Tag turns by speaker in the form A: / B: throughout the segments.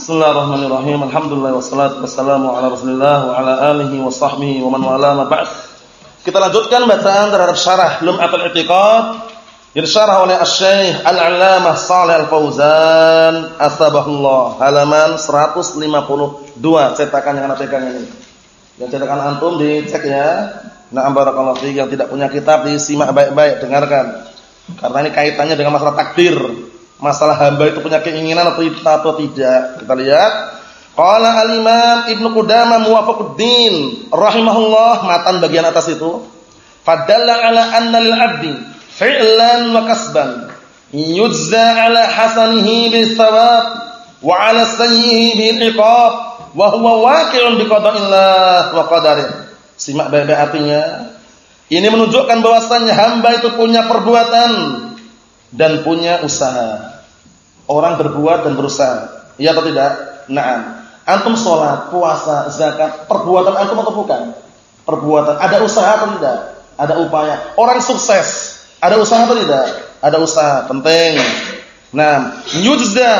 A: Bismillahirrahmanirrahim. Alhamdulillah wassalatu wassalamu ala Rasulillah wa ala alihi wa sahbihi wa man wala ma ba'd. Kita lanjutkan bacaan terhadap syarah Lum'atul I'tiqad yang disyarah oleh Asy-Syaikh Al-'Allamah Shalih Al-Fauzan Asbahullah halaman 152 cetakan yang Anda pegang ini. Yang cetakan antum dicek ya. Na'am barakallahu fiik yang tidak punya kitab disimak baik-baik, dengarkan. Karena ini kaitannya dengan masalah takdir masalah hamba itu punya keinginan atau tidak. Kita lihat. Qala al-Imam Ibnu Qudamah Muwafaquddin rahimahullah matan bagian atas itu fadalla ala anna lil 'abdi fi'lan wa kasban yujza ala hasanihi bis thawab wa ala sayyihi bil iqab wa huwa waqi'un bi qada'illah wa qadarih. Simak baik-baik artinya. Ini menunjukkan bahwasannya hamba itu punya perbuatan dan punya usaha. Orang berbuat dan berusaha. Iya atau tidak? Naam. Antum sholat, puasa, zakat, perbuatan antum atau bukan? Perbuatan. Ada usaha atau tidak? Ada upaya. Orang sukses, ada usaha atau tidak? Ada usaha. Penting. Nah, yujza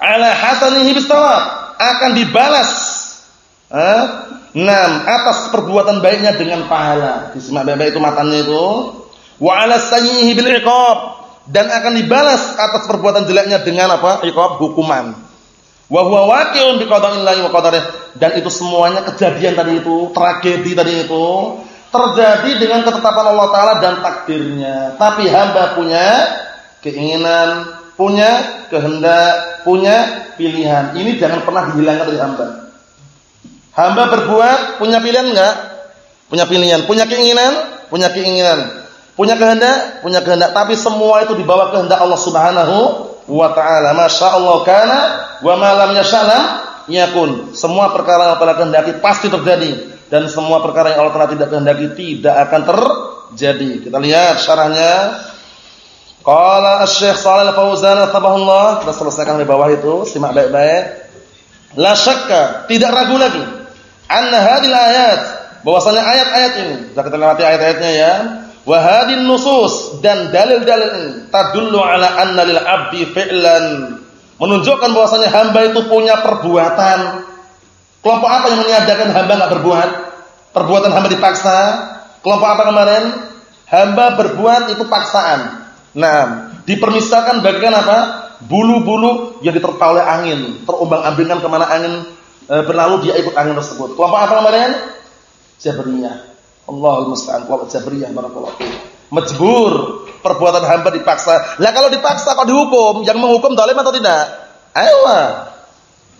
A: ala hasanihi bistawab. Akan dibalas. Eh? Nah, atas perbuatan baiknya dengan pahala. Disimak baik-baik itu matanya itu. Wa ala sayyihi bil iqab dan akan dibalas atas perbuatan jeleknya dengan apa? Iqab hukuman. Wa huwa waqi'un bi qada'illahi wa qadarih dan itu semuanya kejadian tadi itu, tragedi tadi itu terjadi dengan ketetapan Allah taala dan takdirnya. Tapi hamba punya keinginan, punya kehendak, punya pilihan. Ini jangan pernah dihilangkan dari hamba. Hamba berbuat punya pilihan enggak? Punya pilihan, punya keinginan, punya keinginan. Punya kehendak, punya kehendak, tapi semua itu dibawa kehendak Allah Subhanahu wa taala. Masyaallah kana wa ma lam yasha yakun. Semua perkara yang Allah kehendaki pasti terjadi dan semua perkara yang Allah Taala tidak kehendaki tidak akan terjadi. Kita lihat syarahnya. Qala Asy-Syaikh Shalal Fauzan tabahullah. Kita selesaikan di bawah itu, simak baik-baik. La syakka, tidak ragu lagi. Anna hadhil ayat, bahwasanya ayat-ayat ini, sudah kita lewati ayat-ayatnya ya Wahadin nusus dan dalil-dalil tadullu ala anna lil abdi fi'lan menunjukkan bahwasanya hamba itu punya perbuatan. Kelompok apa yang meniadakan hamba enggak berbuat? Perbuatan hamba dipaksa. Kelompok apa kemarin? Hamba berbuat itu paksaan. Nah, dipermisalkan bagikan apa? Bulu-bulu yang diterpa oleh angin, terombang-ambingkan ke mana angin e, berlalu dia ikut angin tersebut. Kelompok apa kemarin? Jabriyah. Allahul musta'an kelompok Jabriyah barakallahu Majbur, perbuatan hamba dipaksa. Lah kalau dipaksa kok dihukum, yang menghukum zalim atau tidak? Ayo.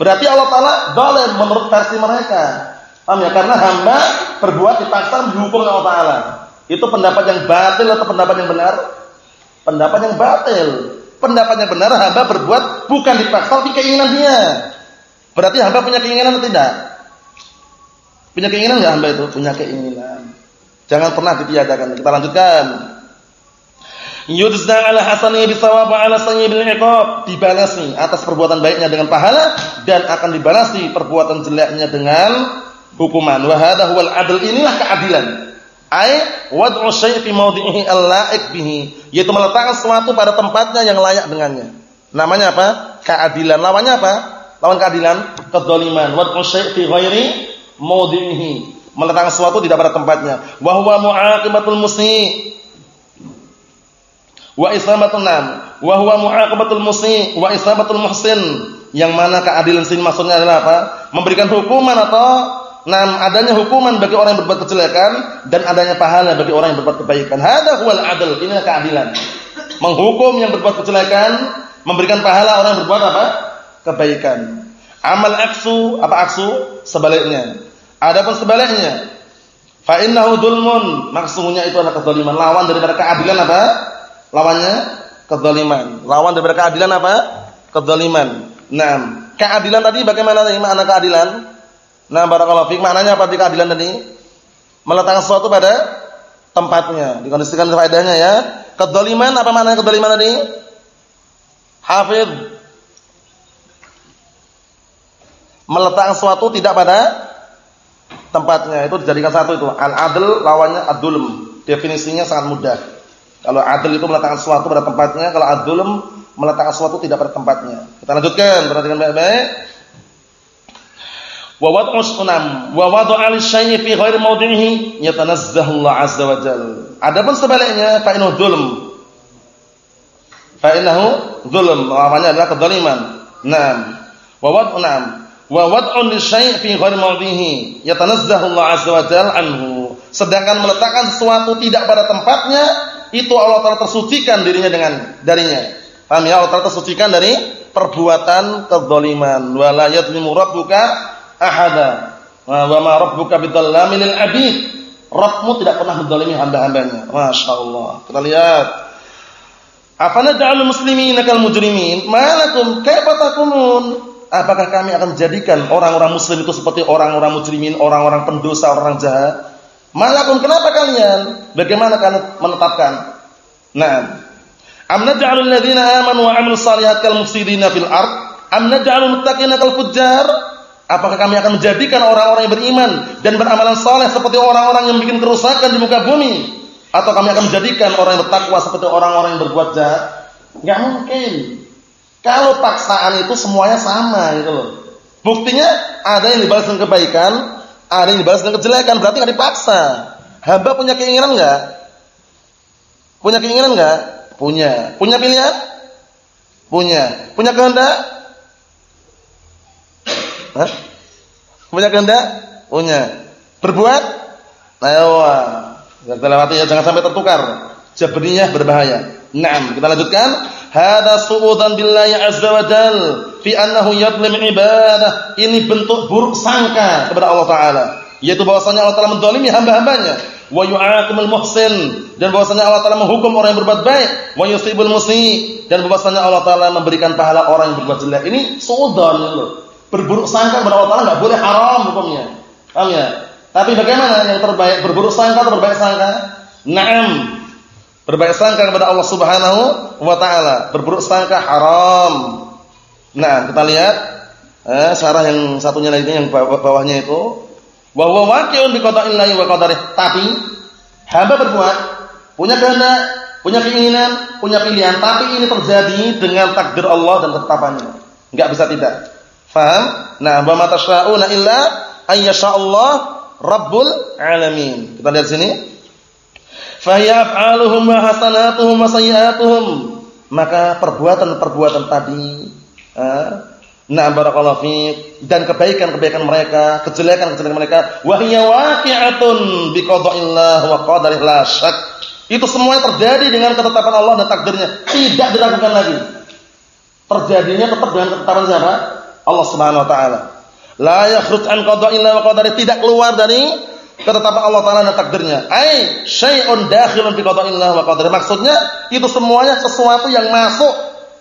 A: Berarti Allah taala zalim menurut versi mereka. Paham ya? Karena hamba berbuat dipaksa dihukum oleh Allah taala. Itu pendapat yang batil atau pendapat yang benar? Pendapat yang batil. Pendapat yang benar hamba berbuat bukan dipaksa tapi keinginan dia. Berarti hamba punya keinginan atau tidak? Punya keinginan enggak hamba itu? Punya keinginan. Jangan pernah ditiadakan. Kita lanjutkan. Yujza ala hasani bisawab ala sayyi bil iqab. Dibalasi atas perbuatan baiknya dengan pahala dan akan dibalasi perbuatan jeleknya dengan hukuman. Wa hadha huwal adl. Inilah keadilan. Ai wad'u syai' fi mawdi'ihi al-la'iq bihi, yaitu meletakkan sesuatu pada tempatnya yang layak dengannya. Namanya apa? Keadilan. Lawannya apa? Lawan keadilan kedzaliman. Wad'u syai' fi ghairi mawdi'ihi meletakkan sesuatu tidak pada tempatnya. Wa huwa mu'aqibatul musni wa islamatun nam. Wa huwa mu'aqibatul musni wa islabatul muhsin. Yang mana keadilan sini maksudnya adalah apa? Memberikan hukuman atau nam adanya hukuman bagi orang yang berbuat kejelekan dan adanya pahala bagi orang yang berbuat kebaikan. Hada huwal adl. Inilah keadilan. Menghukum yang berbuat kejelekan, memberikan pahala orang yang berbuat apa? Kebaikan. Amal aksu, apa aksu? Sebaliknya. Adapun sebaliknya, fa innahu dzulmun, maksudnya itu adalah kezaliman. Lawan daripada keadilan apa? Lawannya kezaliman. Lawan daripada keadilan apa? Kezaliman. Nah, keadilan tadi bagaimana nih makna keadilan? Nah, barakallahu fiik, maknanya apa di keadilan tadi? Meletakkan sesuatu pada tempatnya. Dikondisikan faedahnya ya. Kedzaliman apa maknanya kedzaliman tadi? Hafid meletakkan sesuatu tidak pada tempatnya itu dijadikan satu itu. Al-adl lawannya ad-dulm. Definisinya sangat mudah. Kalau adl itu meletakkan sesuatu pada tempatnya, kalau ad-dulm meletakkan sesuatu tidak pada tempatnya. Kita lanjutkan, perhatikan baik-baik. Wa wad'u sunam wa wad'u al-syai' fi ghairi mawdi'ihi yatanazzahu Allah azza wa jalla. Adapun sebaliknya fa innahu dzulm. Fa innahu namanya adalah kedzaliman. Naam. Wa wad'u wa wad'u li-syai' fi ghairi mawdi'ihi yatanazzahu Allah azza wa jalla anhu. Sedangkan meletakkan sesuatu tidak pada tempatnya itu Allah Taala tersucikan dirinya dengan darinya. Paham ya? Allah Taala tersucikan dari perbuatan kedzaliman. Wala yadlimu rabbuka ahada. Wa ma rabbuka bidzallamin lil abid. Rabbmu tidak pernah menzalimi hamba-hambanya. Masya Allah. Kita lihat. Afana ja'alul muslimina kal mujrimin? Malakum kaifa takunun? Apakah kami akan menjadikan orang-orang muslim itu seperti orang-orang mujrimin, orang-orang pendosa, orang jahat? Malakum kenapa kalian? Bagaimana kalian menetapkan? Nah, am naj'alul ladzina amanu wa 'amilus shalihat kal mufsidina fil ard? Am naj'alul muttaqina kal fujjar? Apakah kami akan menjadikan orang-orang yang beriman dan beramalan saleh seperti orang-orang yang bikin kerusakan di muka bumi? Atau kami akan menjadikan orang yang bertakwa seperti orang-orang yang berbuat jahat? Enggak mungkin. Kalau paksaan itu semuanya sama gitu loh. Buktinya ada yang dibalas dengan kebaikan, ada yang dibalas dengan kejelekan, berarti enggak dipaksa. Hamba punya keinginan enggak? Punya keinginan enggak? Punya. Punya pilihan? Punya. Punya kehendak? Hah? Punya kehendak? Punya. Berbuat? Ayo. Kita lewati ya, jangan sampai tertukar. Jabriyah berbahaya. Naam, kita lanjutkan. Hada su'udan billahi azza wa jal fi annahu yadlim ibadah. Ini bentuk buruk sangka kepada Allah taala, yaitu bahwasanya Allah taala menzalimi hamba-hambanya. Wa yu'aqimul muhsin dan bahwasanya Allah taala menghukum orang yang berbuat baik, wa yusibul musyi dan bahwasanya Allah taala memberikan pahala orang yang berbuat jelek. Ini su'udan. Berburuk sangka kepada Allah Taala enggak boleh haram hukumnya. Paham ya? Tapi bagaimana yang terbaik? Berburuk sangka atau berbaik sangka? Naam. Berbaik sangka kepada Allah Subhanahu wa taala. Berburuk sangka haram. Nah, kita lihat eh sarah yang satunya lagi yang bawahnya itu wa huwa waqi'un bi qada'illahi wa qadarih. Tapi hamba berbuat punya kehendak, punya keinginan, punya pilihan, tapi ini terjadi dengan takdir Allah dan ketetapannya. Enggak bisa tidak. Faham? Nah, wa ma tasyauna illa Allah rabbul alamin. Kita lihat sini. Fahiya af'aluhum wa hasanatuhum wa sayyi'atuhum. Maka perbuatan-perbuatan tadi, eh, Nah barakallahu dan kebaikan-kebaikan mereka, kejelekan-kejelekan mereka wahya waqi'atun biqada'illah wa qadarih la syak. Itu semuanya terjadi dengan ketetapan Allah dan takdirnya, tidak diragukan lagi. Terjadinya tetap dengan ketetapan siapa? Allah Subhanahu wa taala. La yakhruj an qada'illah wa qadari tidak keluar dari ketetapan Allah taala dan takdirnya. Ai syai'un dakhilun fi qada'illah wa qadari. Maksudnya itu semuanya sesuatu yang masuk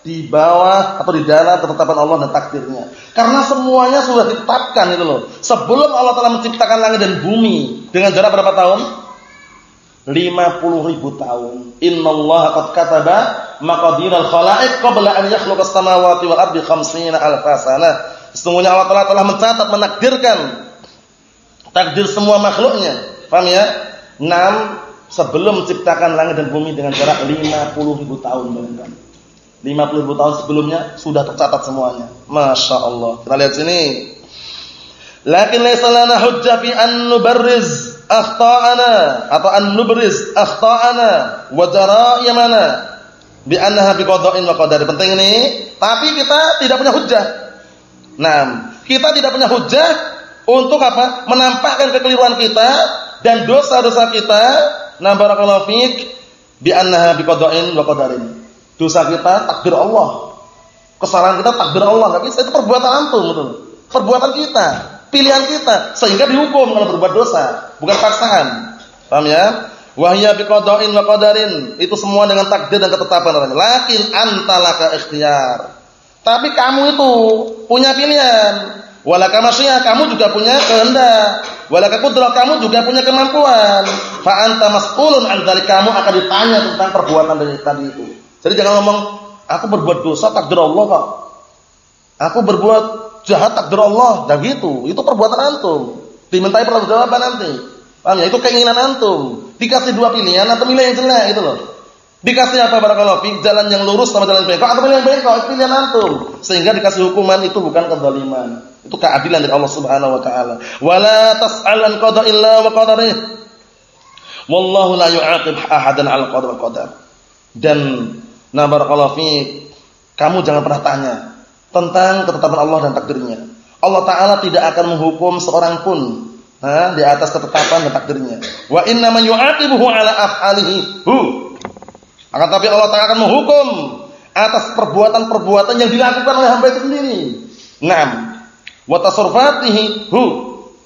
A: di bawah atau di dalam ketetapan Allah dan takdirnya. Karena semuanya sudah ditetapkan itu loh. Sebelum Allah taala menciptakan langit dan bumi dengan jarak berapa tahun? 50 ribu tahun. Allah qad kataba maqadiral khalaiq qabla an yakhluqas samawati wal ardi khamsina alfa sanah. Sesungguhnya Allah Taala telah mencatat menakdirkan takdir semua makhluknya. Paham ya? 6 sebelum menciptakan langit dan bumi dengan jarak 50 ribu tahun bayangkan. 50 ribu tahun sebelumnya sudah tercatat semuanya. Masya Allah. Kita lihat sini. Lakin laysa lana hujjah fi an nubarriz akhta'ana atau an nubriz akhta'ana wa jara'imana bi annaha bi qada'in wa qadar. Penting ini, tapi kita tidak punya hujjah. Nah, kita tidak punya hujjah untuk apa? Menampakkan kekeliruan kita dan dosa-dosa kita. Nah, barakallahu fiik bi annaha bi qada'in wa qadarin. Dosa kita takdir Allah. Kesalahan kita takdir Allah, enggak bisa itu perbuatan antum, betul. Perbuatan kita pilihan kita sehingga dihukum kalau berbuat dosa, bukan paksaan. Paham ya? Wahya biqada'in wa qadarin. Itu semua dengan takdir dan ketetapan Allah. Lakin antalaka ikhtiar. Tapi kamu itu punya pilihan. Walaka masyiyah, kamu juga punya kehendak. Walaka qudrah, kamu juga punya kemampuan. Fa anta mas'ulun an kamu akan ditanya tentang perbuatan dari tadi itu. Jadi jangan ngomong aku berbuat dosa takdir Allah kok. Aku berbuat jahat takdir Allah, dan gitu. Itu perbuatan antum. Dimintai pertanggungjawaban nanti. Paham ya? Itu keinginan antum. Dikasih dua pilihan atau milih yang jelek itu loh. Dikasih apa barakallahu fi? Jalan yang lurus sama jalan bengkok atau yang bengkok? Pilihan antum. Sehingga dikasih hukuman itu bukan kezaliman. Itu keadilan dari Allah Subhanahu wa taala. Wala tas'alan qada illa wa qadarih. Wallahu la yu'aqib ahadan 'ala qadar qadar. Dan na barakallahu kamu jangan pernah tanya tentang ketetapan Allah dan takdirnya. Allah taala tidak akan menghukum seorang pun ha, di atas ketetapan dan takdirnya. Wa inna man yu'aqibuhu 'ala af'alihi. Hu akan tapi Allah Taala akan menghukum atas perbuatan-perbuatan yang dilakukan oleh hamba itu sendiri. Naam. Wa tasarrufatihi hu.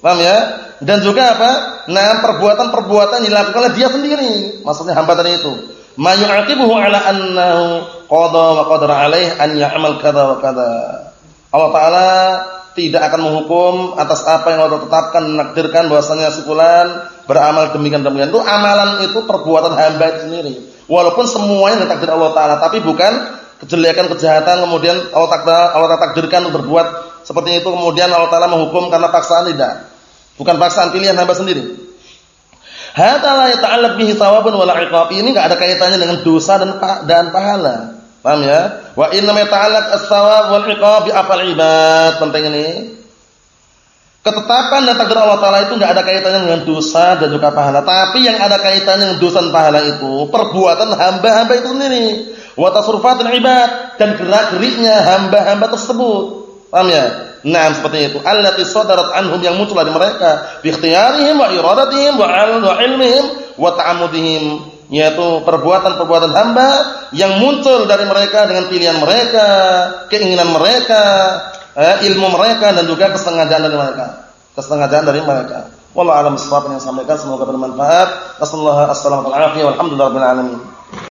A: Paham ya? Dan juga apa? Nah, perbuatan-perbuatan yang dilakukan oleh dia sendiri. Maksudnya hamba tadi itu. Ma yu'aqibuhu ala annahu qada wa qadara alaih an ya'mal kadza wa kadza. Allah Taala tidak akan menghukum atas apa yang Allah tetapkan menakdirkan bahwasanya si beramal demikian demikian itu amalan itu perbuatan hamba itu sendiri Walaupun semuanya takdir Allah taala, tapi bukan kejelekan kejahatan kemudian Allah takdir Allah takdirkan berbuat seperti itu kemudian Allah taala menghukum karena paksaan tidak. Bukan paksaan pilihan hamba sendiri. Hadza la yata'allaq bihi thawabun wala 'iqab. Ini enggak ada kaitannya dengan dosa dan dan pahala. Paham ya? Wa inna yata'allaq as-thawab wal 'iqab bi afal ibad. Penting ini. Ketetapan dan takdir Allah Taala itu nggak ada kaitannya dengan dosa dan juga pahala. Tapi yang ada kaitannya dengan dosa dan pahala itu perbuatan hamba-hamba itu sendiri. Wa tasarrufatul ibad dan gerak-geriknya hamba-hamba tersebut. Paham ya? Nah, seperti itu. Allati sadarat anhum yang muncul dari mereka bi ikhtiyarihim wa iradatihim wa ilmihim wa ta'ammudihim yaitu perbuatan-perbuatan hamba yang muncul dari mereka dengan pilihan mereka, keinginan mereka, eh, ilmu mereka dan juga kesengajaan dari mereka. Kesengajaan dari mereka. Wallahu a'lam bishawab yang sampaikan semoga bermanfaat. Wassallallahu alaihi wasallam. Alamin.